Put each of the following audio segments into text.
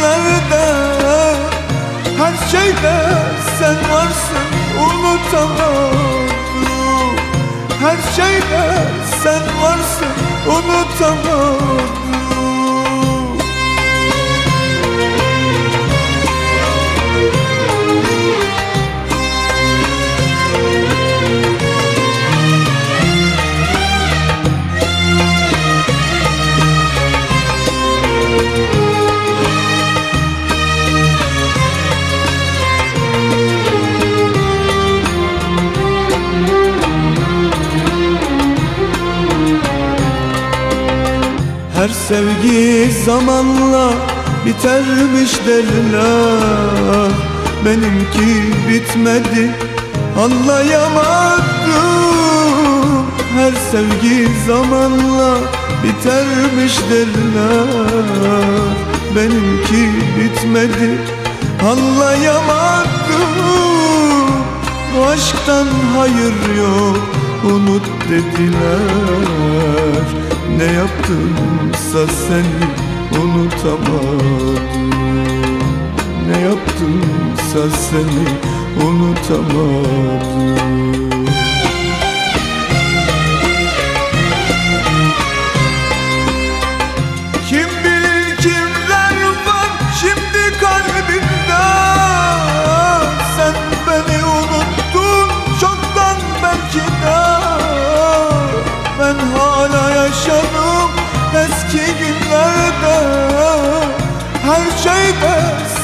günlerde Her şeyde sen varsın unutamadım Her şeyde sen varsın unutamadım Her sevgi zamanla bitermiş derler. Benimki bitmedi anlayamadım. Her sevgi zamanla bitermiş derler. Benimki bitmedi anlayamadım. Bu aşktan hayır yok unut dediler Yaptımsa seni unutamadım Ne yaptımsa seni unutamadım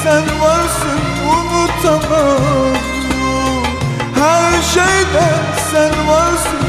sen varsın unutamadım Her şeyde sen varsın